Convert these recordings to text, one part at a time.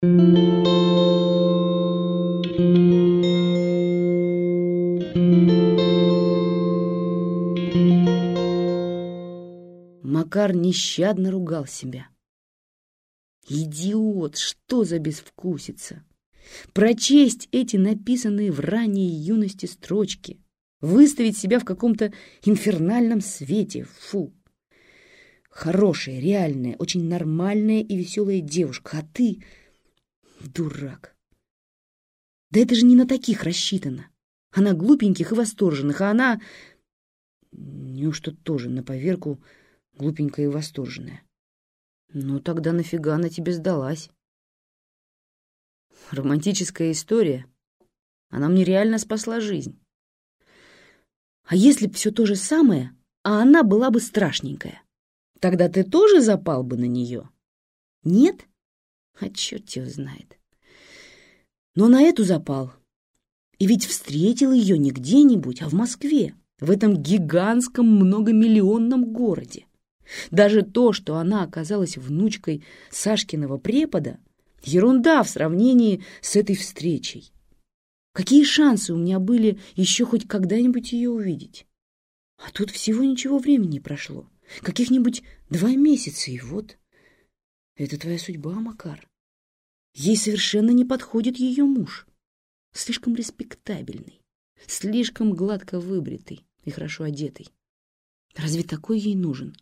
Макар нещадно ругал себя. Идиот, что за безвкусица! Прочесть эти написанные в ранней юности строчки, выставить себя в каком-то инфернальном свете, фу! Хорошая, реальная, очень нормальная и веселая девушка, а ты — дурак. Да это же не на таких рассчитано. Она глупеньких и восторженных, а она... Неужто тоже на поверку глупенькая и восторженная? Ну тогда нафига она тебе сдалась? Романтическая история. Она мне реально спасла жизнь. А если б все то же самое, а она была бы страшненькая, тогда ты тоже запал бы на нее? Нет? А черт его знает. Но на эту запал. И ведь встретил ее не где-нибудь, а в Москве, в этом гигантском многомиллионном городе. Даже то, что она оказалась внучкой Сашкиного препода, ерунда в сравнении с этой встречей. Какие шансы у меня были еще хоть когда-нибудь ее увидеть? А тут всего ничего времени прошло. Каких-нибудь два месяца, и вот... Это твоя судьба, Макар. Ей совершенно не подходит ее муж. Слишком респектабельный, слишком гладко выбритый и хорошо одетый. Разве такой ей нужен?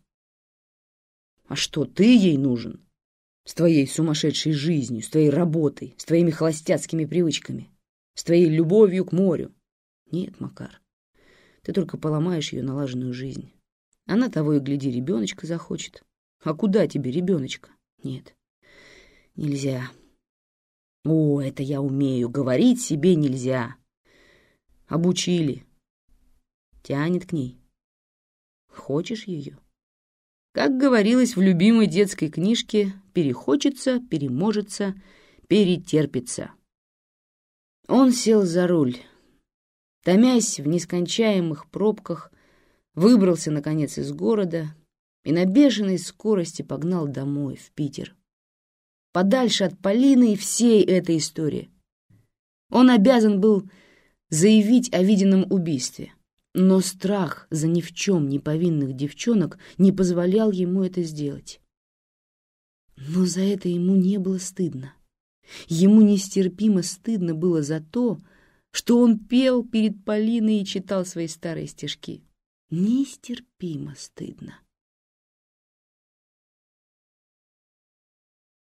А что, ты ей нужен? С твоей сумасшедшей жизнью, с твоей работой, с твоими холостяцкими привычками, с твоей любовью к морю. Нет, Макар, ты только поломаешь ее налаженную жизнь. Она того и гляди, ребеночка захочет. А куда тебе ребеночка? Нет, нельзя. О, это я умею, говорить себе нельзя. Обучили. Тянет к ней. Хочешь ее? Как говорилось в любимой детской книжке, перехочется, переможется, перетерпится. Он сел за руль. Томясь в нескончаемых пробках, выбрался, наконец, из города и на бешеной скорости погнал домой, в Питер. Подальше от Полины и всей этой истории. Он обязан был заявить о виденном убийстве. Но страх за ни в чем не повинных девчонок не позволял ему это сделать. Но за это ему не было стыдно. Ему нестерпимо стыдно было за то, что он пел перед Полиной и читал свои старые стишки. Нестерпимо стыдно.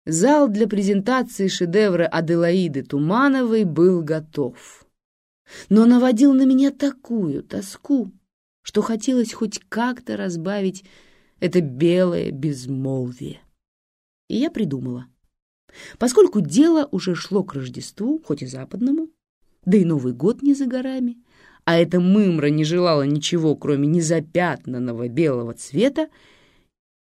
Зал для презентации шедевра Аделаиды Тумановой был готов но наводил на меня такую тоску, что хотелось хоть как-то разбавить это белое безмолвие. И я придумала. Поскольку дело уже шло к Рождеству, хоть и западному, да и Новый год не за горами, а эта мымра не желала ничего, кроме незапятнанного белого цвета,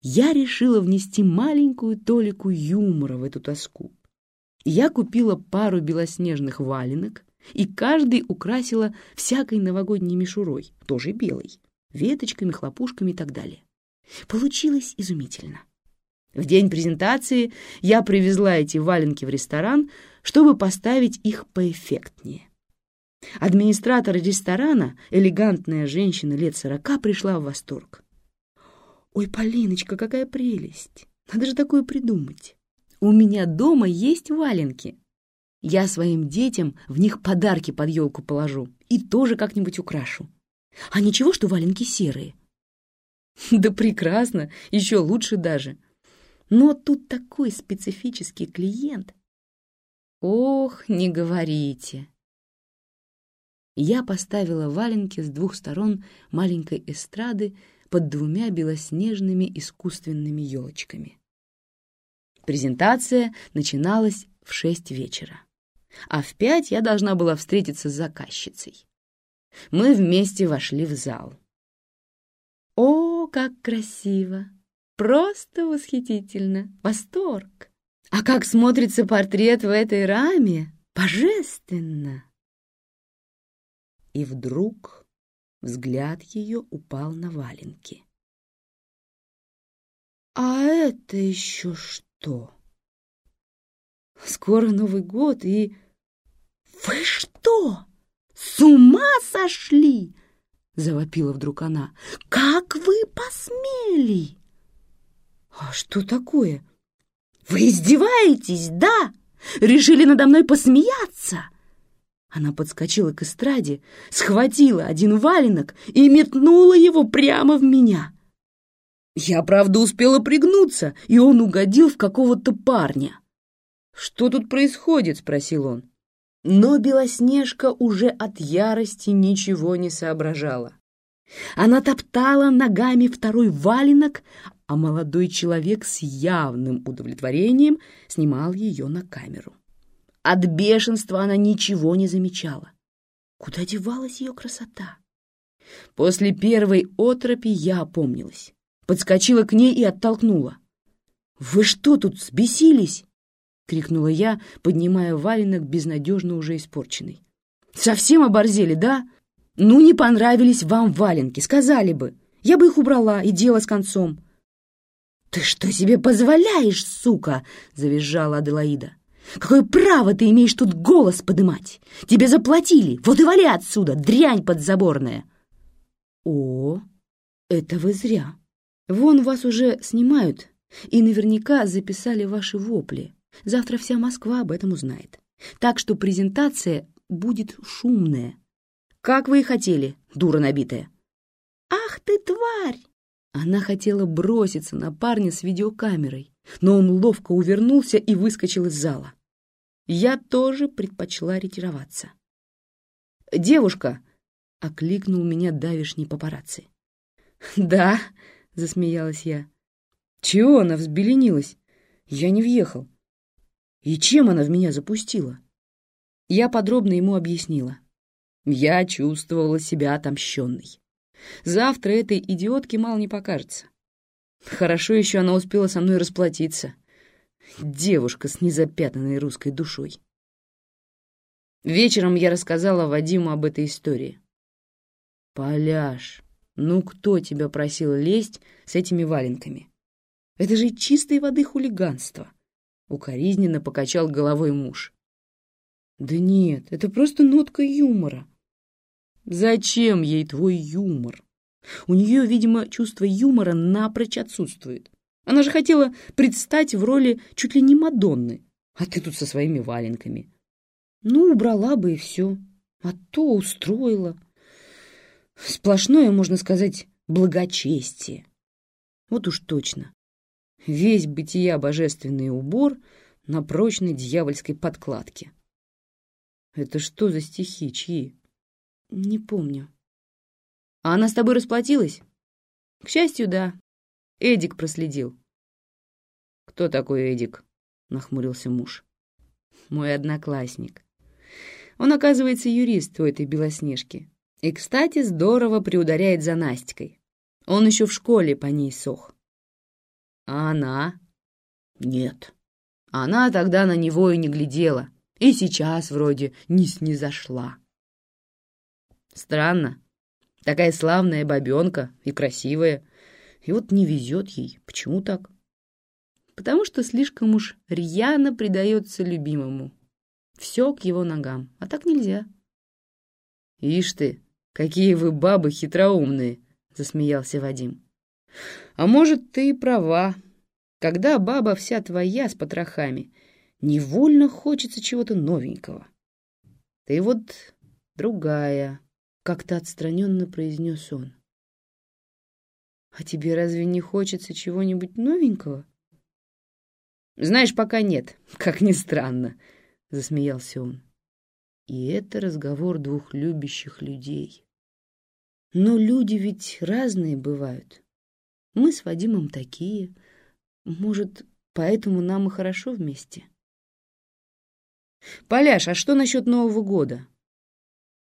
я решила внести маленькую толику юмора в эту тоску. Я купила пару белоснежных валенок, и каждый украсила всякой новогодней мишурой, тоже белой, веточками, хлопушками и так далее. Получилось изумительно. В день презентации я привезла эти валенки в ресторан, чтобы поставить их поэффектнее. Администратор ресторана, элегантная женщина лет сорока, пришла в восторг. «Ой, Полиночка, какая прелесть! Надо же такое придумать! У меня дома есть валенки!» Я своим детям в них подарки под елку положу и тоже как-нибудь украшу. А ничего, что валенки серые? Да прекрасно, еще лучше даже. Но тут такой специфический клиент. Ох, не говорите. Я поставила валенки с двух сторон маленькой эстрады под двумя белоснежными искусственными елочками. Презентация начиналась в шесть вечера а в пять я должна была встретиться с заказчицей. Мы вместе вошли в зал. О, как красиво! Просто восхитительно! Восторг! А как смотрится портрет в этой раме! Божественно! И вдруг взгляд ее упал на валенки. «А это еще что?» Скоро Новый год и... «Вы что, с ума сошли?» — завопила вдруг она. «Как вы посмели?» «А что такое?» «Вы издеваетесь, да? Решили надо мной посмеяться?» Она подскочила к эстраде, схватила один валенок и метнула его прямо в меня. Я, правда, успела пригнуться, и он угодил в какого-то парня. «Что тут происходит?» — спросил он. Но Белоснежка уже от ярости ничего не соображала. Она топтала ногами второй валенок, а молодой человек с явным удовлетворением снимал ее на камеру. От бешенства она ничего не замечала. Куда девалась ее красота? После первой отропи я опомнилась. Подскочила к ней и оттолкнула. «Вы что тут, сбесились?» — крикнула я, поднимая валенок, безнадежно уже испорченный. «Совсем оборзели, да? Ну, не понравились вам валенки, сказали бы. Я бы их убрала, и дело с концом». «Ты что себе позволяешь, сука?» — завизжала Аделаида. Какое право ты имеешь тут голос подымать? Тебе заплатили, вот и вали отсюда, дрянь подзаборная!» «О, это вы зря. Вон вас уже снимают, и наверняка записали ваши вопли. Завтра вся Москва об этом узнает. Так что презентация будет шумная. Как вы и хотели, дура набитая!» «Ах ты, тварь!» Она хотела броситься на парня с видеокамерой, но он ловко увернулся и выскочил из зала. Я тоже предпочла ретироваться. «Девушка!» — окликнул меня давишний папарацци. «Да», — засмеялась я. «Чего она взбеленилась? Я не въехал. И чем она в меня запустила?» Я подробно ему объяснила. Я чувствовала себя отомщенной. Завтра этой идиотке мало не покажется. Хорошо еще она успела со мной расплатиться. Девушка с незапятнанной русской душой. Вечером я рассказала Вадиму об этой истории. «Поляш, ну кто тебя просил лезть с этими валенками? Это же чистой воды хулиганство!» Укоризненно покачал головой муж. «Да нет, это просто нотка юмора». «Зачем ей твой юмор?» У нее, видимо, чувство юмора напрочь отсутствует. Она же хотела предстать в роли чуть ли не Мадонны, а ты тут со своими валенками. Ну, убрала бы и все, а то устроила. Сплошное, можно сказать, благочестие. Вот уж точно. Весь бытия божественный убор на прочной дьявольской подкладке. Это что за стихи, чьи? Не помню. А она с тобой расплатилась? К счастью, да. Эдик проследил. Кто такой Эдик? Нахмурился муж. Мой одноклассник. Он, оказывается, юрист у этой Белоснежки. И, кстати, здорово приударяет за Настикой. Он еще в школе по ней сох. А она? Нет. Она тогда на него и не глядела. И сейчас вроде не снизошла. Странно. Такая славная бабенка и красивая. И вот не везет ей. Почему так? Потому что слишком уж рьяно предается любимому. Все к его ногам. А так нельзя. Ишь ты, какие вы бабы хитроумные, засмеялся Вадим. А может, ты и права. Когда баба вся твоя с потрохами, невольно хочется чего-то новенького. Ты вот другая как-то отстраненно произнес он. «А тебе разве не хочется чего-нибудь новенького?» «Знаешь, пока нет, как ни странно», — засмеялся он. «И это разговор двух любящих людей. Но люди ведь разные бывают. Мы с Вадимом такие. Может, поэтому нам и хорошо вместе?» «Поляш, а что насчет Нового года?»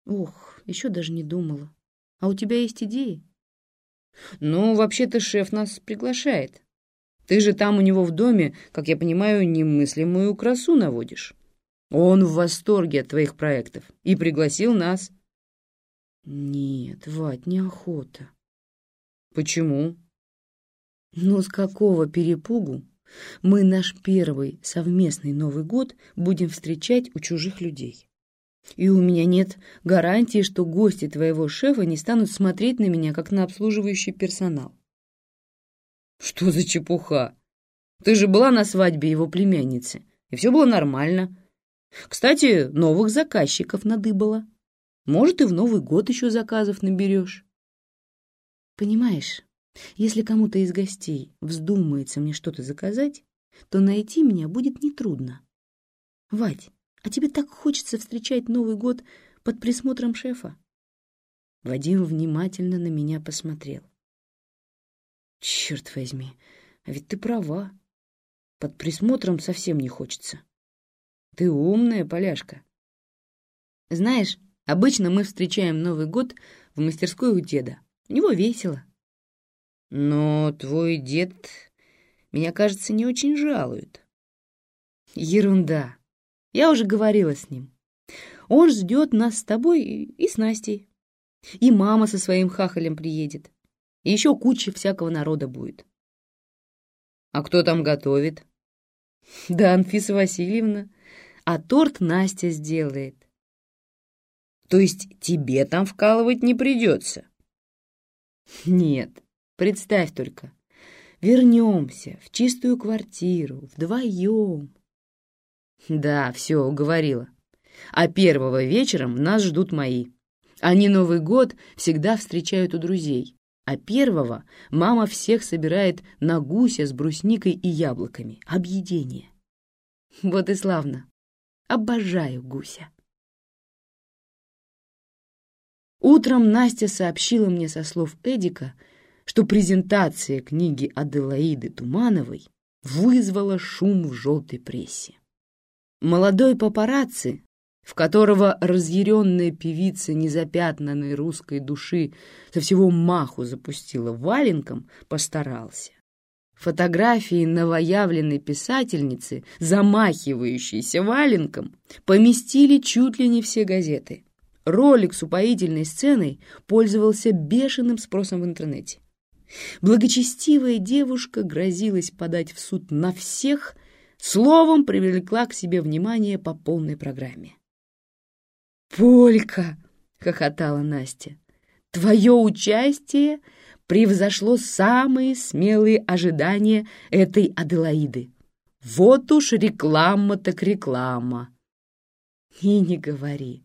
«Ох, еще даже не думала. А у тебя есть идеи? Ну, вообще-то шеф нас приглашает. Ты же там у него в доме, как я понимаю, немыслимую красу наводишь. Он в восторге от твоих проектов и пригласил нас. Нет, Вать, неохота. Почему? Ну, с какого перепугу Мы наш первый совместный Новый год будем встречать у чужих людей. И у меня нет гарантии, что гости твоего шефа не станут смотреть на меня, как на обслуживающий персонал. Что за чепуха? Ты же была на свадьбе его племянницы, и все было нормально. Кстати, новых заказчиков надыбало. Может, и в Новый год еще заказов наберешь. Понимаешь, если кому-то из гостей вздумается мне что-то заказать, то найти меня будет нетрудно. Вадь, а тебе так хочется встречать Новый год под присмотром шефа? Вадим внимательно на меня посмотрел. Черт возьми, а ведь ты права. Под присмотром совсем не хочется. Ты умная, поляшка. Знаешь, обычно мы встречаем Новый год в мастерской у деда. У него весело. Но твой дед, меня, кажется, не очень жалует. Ерунда. Я уже говорила с ним. Он ждет нас с тобой и с Настей. И мама со своим хахалем приедет. И еще куча всякого народа будет. А кто там готовит? Да, Анфиса Васильевна. А торт Настя сделает. То есть тебе там вкалывать не придется? Нет, представь только. Вернемся в чистую квартиру, вдвоем. Да, все, уговорила. А первого вечером нас ждут мои. Они Новый год всегда встречают у друзей. А первого мама всех собирает на гуся с брусникой и яблоками. Объедение. Вот и славно. Обожаю гуся. Утром Настя сообщила мне со слов Эдика, что презентация книги Аделаиды Тумановой вызвала шум в желтой прессе. Молодой папарацци, в которого разъяренная певица незапятнанной русской души со всего маху запустила валенком, постарался. Фотографии новоявленной писательницы, замахивающейся валенком, поместили чуть ли не все газеты. Ролик с упоительной сценой пользовался бешеным спросом в интернете. Благочестивая девушка грозилась подать в суд на всех, словом привлекла к себе внимание по полной программе. «Полька!» — хохотала Настя. «Твое участие превзошло самые смелые ожидания этой Аделаиды. Вот уж реклама так реклама!» «И не говори!»